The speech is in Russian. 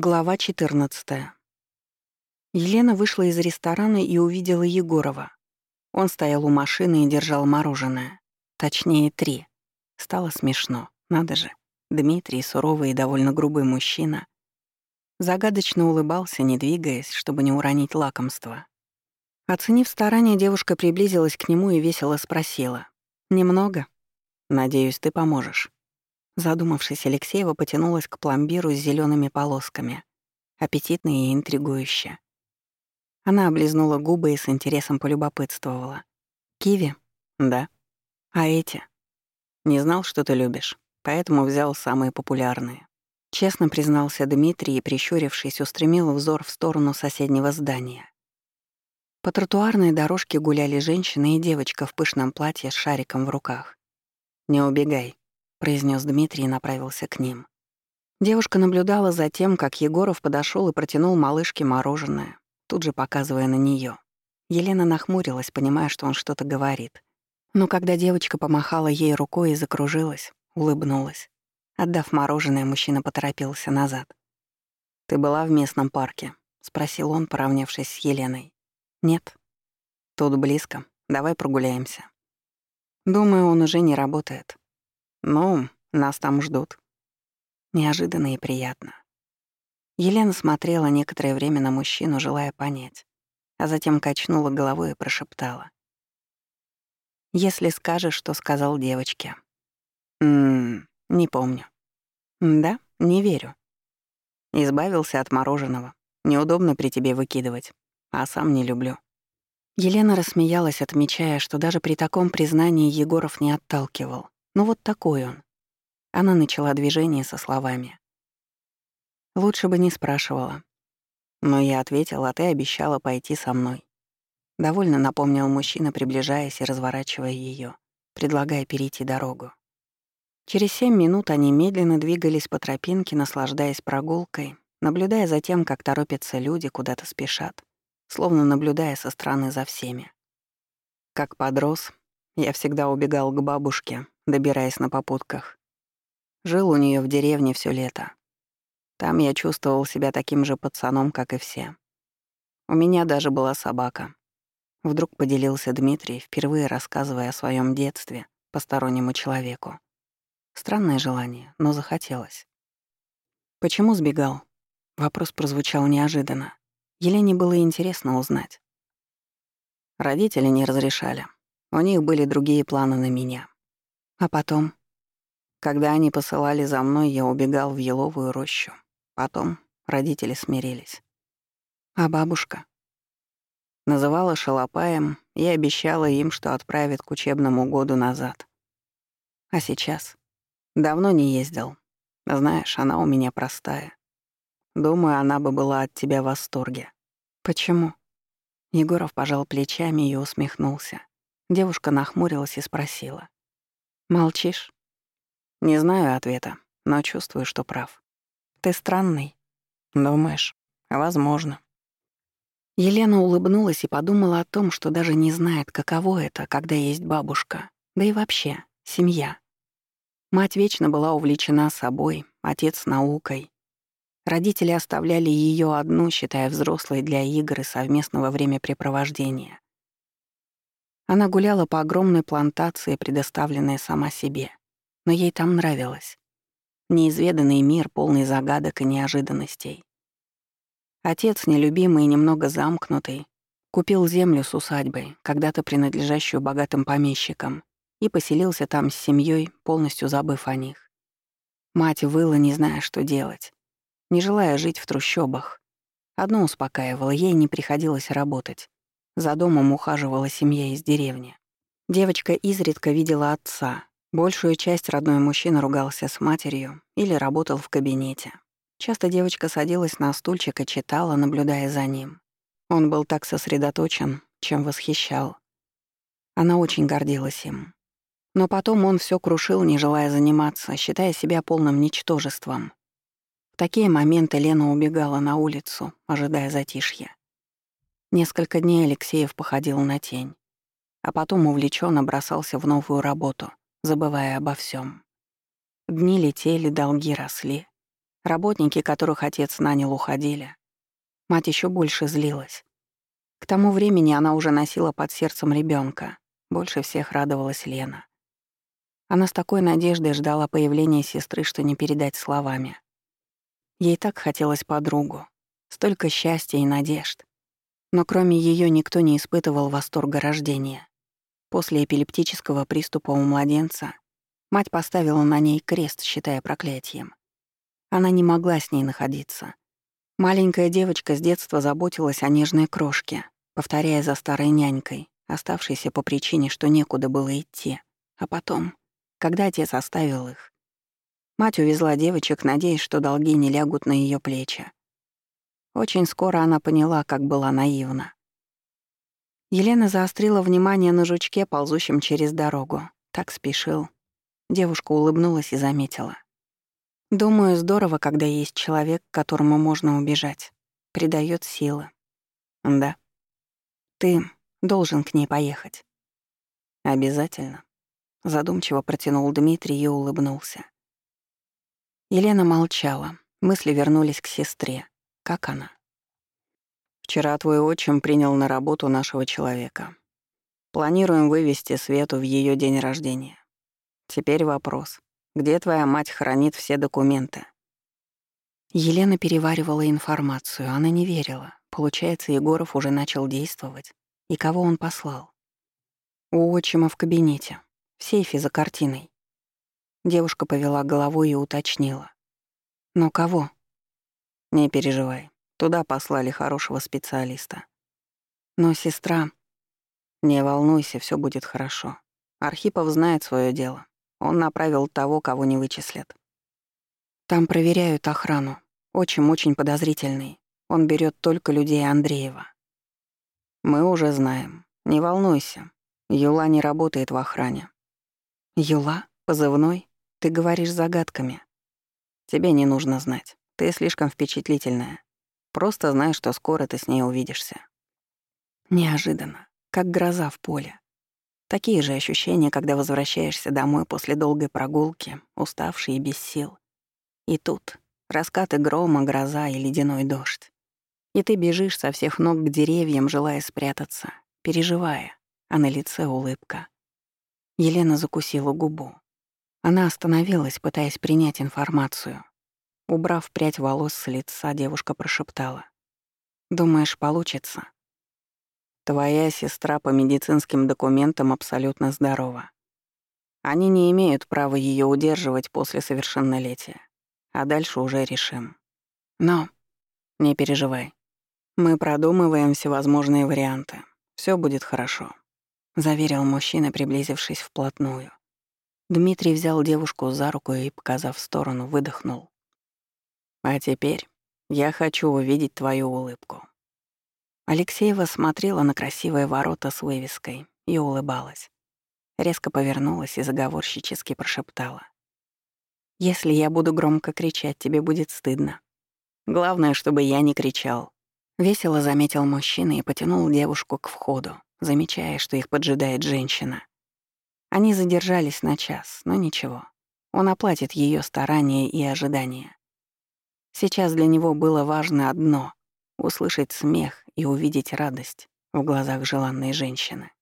Глава 14. Елена вышла из ресторана и увидела Егорова. Он стоял у машины и держал мороженое. Точнее, три. Стало смешно, надо же. Дмитрий, суровый и довольно грубый мужчина, загадочно улыбался, не двигаясь, чтобы не уронить лакомство. Оценив старание, девушка приблизилась к нему и весело спросила. «Немного? Надеюсь, ты поможешь». Задумавшись, Алексеева потянулась к пломбиру с зелеными полосками. Аппетитно и интригующе. Она облизнула губы и с интересом полюбопытствовала. «Киви?» «Да». «А эти?» «Не знал, что ты любишь, поэтому взял самые популярные». Честно признался Дмитрий и, прищурившись, устремил взор в сторону соседнего здания. По тротуарной дорожке гуляли женщина и девочка в пышном платье с шариком в руках. «Не убегай», произнес Дмитрий и направился к ним. Девушка наблюдала за тем, как Егоров подошел и протянул малышке мороженое, тут же показывая на нее. Елена нахмурилась, понимая, что он что-то говорит. Но когда девочка помахала ей рукой и закружилась, улыбнулась. Отдав мороженое, мужчина поторопился назад. «Ты была в местном парке?» — спросил он, поравнявшись с Еленой. «Нет». «Тут близко. Давай прогуляемся». «Думаю, он уже не работает. «Ну, нас там ждут». Неожиданно и приятно. Елена смотрела некоторое время на мужчину, желая понять, а затем качнула головой и прошептала. «Если скажешь, что сказал девочке». «Ммм, не помню». «Да, не верю». Избавился от мороженого. Неудобно при тебе выкидывать. А сам не люблю. Елена рассмеялась, отмечая, что даже при таком признании Егоров не отталкивал. Ну вот такой он. Она начала движение со словами. Лучше бы не спрашивала. Но я ответила, а ты обещала пойти со мной. Довольно напомнил мужчина, приближаясь и разворачивая ее, предлагая перейти дорогу. Через семь минут они медленно двигались по тропинке, наслаждаясь прогулкой, наблюдая за тем, как торопятся люди, куда-то спешат, словно наблюдая со стороны за всеми. Как подрос, я всегда убегал к бабушке, добираясь на попутках. Жил у нее в деревне все лето. Там я чувствовал себя таким же пацаном, как и все. У меня даже была собака. Вдруг поделился Дмитрий, впервые рассказывая о своем детстве постороннему человеку. Странное желание, но захотелось. Почему сбегал? Вопрос прозвучал неожиданно. Елене было интересно узнать. Родители не разрешали. У них были другие планы на меня. А потом? Когда они посылали за мной, я убегал в еловую рощу. Потом родители смирились. А бабушка? Называла шалопаем и обещала им, что отправит к учебному году назад. А сейчас? Давно не ездил. Знаешь, она у меня простая. Думаю, она бы была от тебя в восторге. Почему? Егоров пожал плечами и усмехнулся. Девушка нахмурилась и спросила. Молчишь? Не знаю ответа, но чувствую, что прав. Ты странный. Думаешь? Возможно. Елена улыбнулась и подумала о том, что даже не знает, каково это, когда есть бабушка, да и вообще семья. Мать вечно была увлечена собой, отец — наукой. Родители оставляли ее одну, считая взрослой для игр и совместного времяпрепровождения. Она гуляла по огромной плантации, предоставленной сама себе. Но ей там нравилось. Неизведанный мир, полный загадок и неожиданностей. Отец, нелюбимый и немного замкнутый, купил землю с усадьбой, когда-то принадлежащую богатым помещикам, и поселился там с семьей, полностью забыв о них. Мать выла, не зная, что делать, не желая жить в трущобах. Одно успокаивало, ей не приходилось работать. За домом ухаживала семья из деревни. Девочка изредка видела отца. Большую часть родной мужчина ругался с матерью или работал в кабинете. Часто девочка садилась на стульчик и читала, наблюдая за ним. Он был так сосредоточен, чем восхищал. Она очень гордилась им. Но потом он все крушил, не желая заниматься, считая себя полным ничтожеством. В такие моменты Лена убегала на улицу, ожидая затишья. Несколько дней Алексеев походил на тень, а потом увлеченно бросался в новую работу, забывая обо всем. Дни летели, долги росли. Работники, которых отец нанял, уходили. Мать еще больше злилась. К тому времени она уже носила под сердцем ребенка. Больше всех радовалась Лена. Она с такой надеждой ждала появления сестры, что не передать словами. Ей так хотелось подругу. Столько счастья и надежд. Но кроме ее никто не испытывал восторга рождения. После эпилептического приступа у младенца мать поставила на ней крест, считая проклятием. Она не могла с ней находиться. Маленькая девочка с детства заботилась о нежной крошке, повторяя за старой нянькой, оставшейся по причине, что некуда было идти. А потом, когда отец оставил их, мать увезла девочек, надеясь, что долги не лягут на ее плечи. Очень скоро она поняла, как была наивна. Елена заострила внимание на жучке, ползущем через дорогу. Так спешил. Девушка улыбнулась и заметила. «Думаю, здорово, когда есть человек, к которому можно убежать. Придает силы». «Да». «Ты должен к ней поехать». «Обязательно», — задумчиво протянул Дмитрий и улыбнулся. Елена молчала. Мысли вернулись к сестре как она. Вчера твой отчим принял на работу нашего человека. Планируем вывести Свету в ее день рождения. Теперь вопрос. Где твоя мать хранит все документы? Елена переваривала информацию, она не верила. Получается, Егоров уже начал действовать. И кого он послал? У отчима в кабинете, в сейфе за картиной. Девушка повела головой и уточнила. «Но кого?» Не переживай, туда послали хорошего специалиста. Но сестра... Не волнуйся, все будет хорошо. Архипов знает свое дело. Он направил того, кого не вычислят. Там проверяют охрану. Очень-очень подозрительный. Он берет только людей Андреева. Мы уже знаем. Не волнуйся. Юла не работает в охране. Юла? Позывной? Ты говоришь загадками. Тебе не нужно знать. Ты слишком впечатлительная. Просто знай, что скоро ты с ней увидишься. Неожиданно, как гроза в поле. Такие же ощущения, когда возвращаешься домой после долгой прогулки, уставший и без сил. И тут раскаты грома, гроза и ледяной дождь. И ты бежишь со всех ног к деревьям, желая спрятаться, переживая, а на лице улыбка. Елена закусила губу. Она остановилась, пытаясь принять информацию. Убрав прядь волос с лица, девушка прошептала. «Думаешь, получится?» «Твоя сестра по медицинским документам абсолютно здорова. Они не имеют права ее удерживать после совершеннолетия. А дальше уже решим. Но не переживай. Мы продумываем всевозможные варианты. Все будет хорошо», — заверил мужчина, приблизившись вплотную. Дмитрий взял девушку за руку и, показав в сторону, выдохнул. А теперь я хочу увидеть твою улыбку». Алексеева смотрела на красивые ворота с вывеской и улыбалась. Резко повернулась и заговорщически прошептала. «Если я буду громко кричать, тебе будет стыдно. Главное, чтобы я не кричал». Весело заметил мужчина и потянул девушку к входу, замечая, что их поджидает женщина. Они задержались на час, но ничего. Он оплатит ее старания и ожидания. Сейчас для него было важно одно — услышать смех и увидеть радость в глазах желанной женщины.